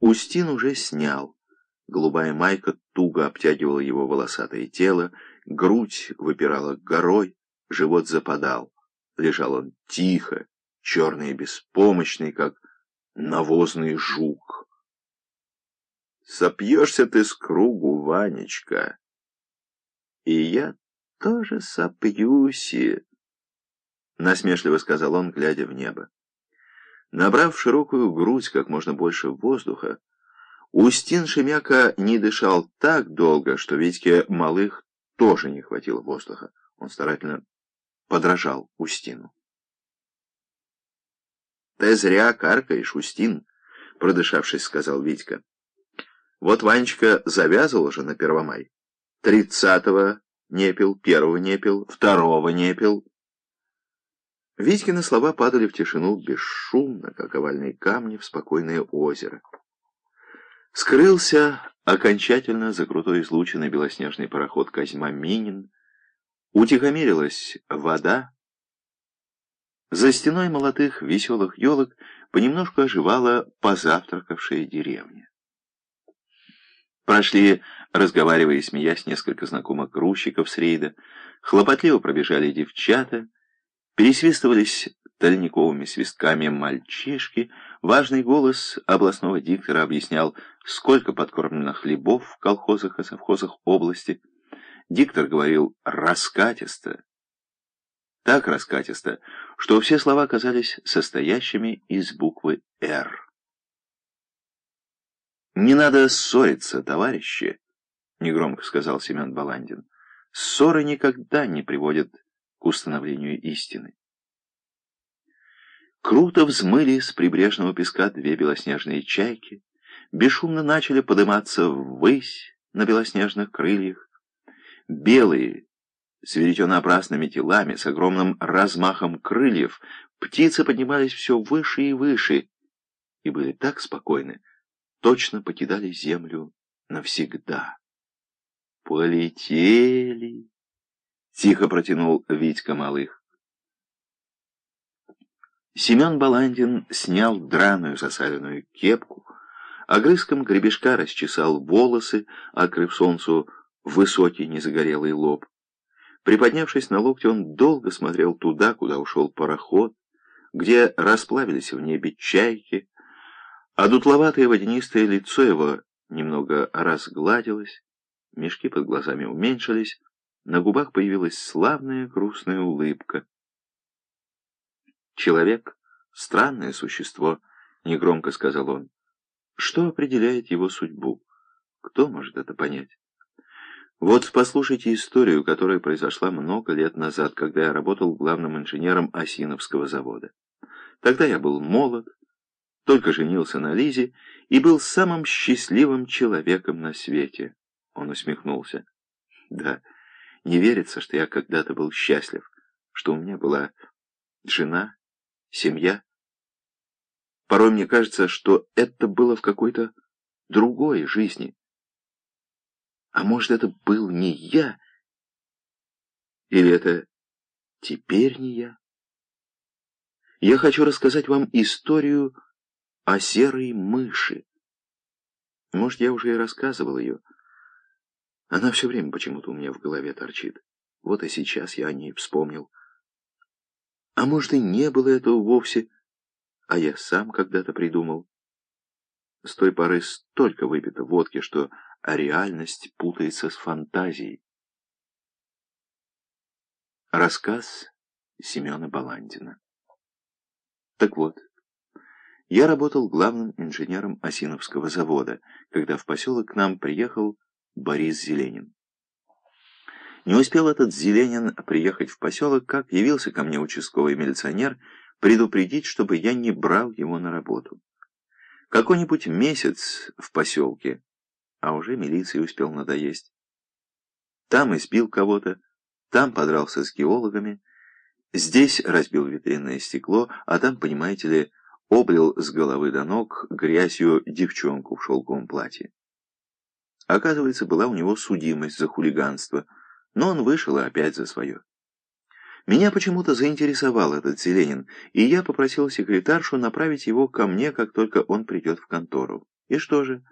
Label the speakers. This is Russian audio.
Speaker 1: Устин уже снял. Голубая майка туго обтягивала его волосатое тело, грудь выпирала горой, живот западал. Лежал он тихо, черный и беспомощный, как навозный жук. Сопьешься ты с кругу, Ванечка. И я тоже сопьюсь, — насмешливо сказал он, глядя в небо. Набрав широкую грудь как можно больше воздуха, Устин Шемяка не дышал так долго, что Витьке Малых тоже не хватило воздуха. Он старательно подражал Устину. «Ты зря каркаешь, Устин», — продышавшись, сказал Витька. «Вот Ванечка завязывал уже на Первомай. Тридцатого не пил, первого не пил, второго не пил». Витькины слова падали в тишину бесшумно, как овальные камни в спокойное озеро. Скрылся окончательно за крутой излученный белоснежный пароход Козьма Минин. Утихомирилась вода. За стеной молодых веселых елок понемножку оживала позавтракавшая деревня. Прошли, разговаривая и смеясь, несколько знакомых грузчиков с рейда, хлопотливо пробежали девчата, Пересвистывались тальниковыми свистками мальчишки. Важный голос областного диктора объяснял, сколько подкормлено хлебов в колхозах и совхозах области. Диктор говорил раскатисто. Так раскатисто, что все слова казались состоящими из буквы «Р». «Не надо ссориться, товарищи», — негромко сказал Семен Баландин. «Ссоры никогда не приводят к установлению истины. Круто взмыли с прибрежного песка две белоснежные чайки, бесшумно начали подниматься ввысь на белоснежных крыльях. Белые, с веретенообразными телами, с огромным размахом крыльев, птицы поднимались все выше и выше и были так спокойны, точно покидали землю навсегда. Полетели. Тихо протянул Витька Малых. Семен Баландин снял драную засаленную кепку, огрызком гребешка расчесал волосы, открыв солнцу высокий незагорелый лоб. Приподнявшись на локте, он долго смотрел туда, куда ушел пароход, где расплавились в небе чайки, а дутловатое водянистое лицо его немного разгладилось, мешки под глазами уменьшились, на губах появилась славная грустная улыбка. «Человек — странное существо», — негромко сказал он. «Что определяет его судьбу? Кто может это понять?» Вот послушайте историю, которая произошла много лет назад, когда я работал главным инженером Осиновского завода. Тогда я был молод, только женился на Лизе и был самым счастливым человеком на свете. Он усмехнулся. Да, не верится, что я когда-то был счастлив, что у меня была жена, семья. Порой мне кажется, что это было в какой-то другой жизни. А может, это был не я? Или это теперь не я? Я хочу рассказать вам историю о серой мыши. Может, я уже и рассказывал ее, она все время почему-то у меня в голове торчит. Вот и сейчас я о ней вспомнил. А может, и не было этого вовсе, а я сам когда-то придумал. С той поры столько выпито водки, что реальность путается с фантазией. Рассказ Семена Баландина Так вот, я работал главным инженером Осиновского завода, когда в поселок к нам приехал Борис Зеленин. Не успел этот Зеленин приехать в поселок, как явился ко мне участковый милиционер предупредить, чтобы я не брал его на работу. Какой-нибудь месяц в поселке, а уже милиции успел надоесть. Там избил кого-то, там подрался с геологами, здесь разбил витринное стекло, а там, понимаете ли, облил с головы до ног грязью девчонку в шелковом платье. Оказывается, была у него судимость за хулиганство, но он вышел и опять за свое. Меня почему-то заинтересовал этот Зеленин, и я попросил секретаршу направить его ко мне, как только он придет в контору. И что же?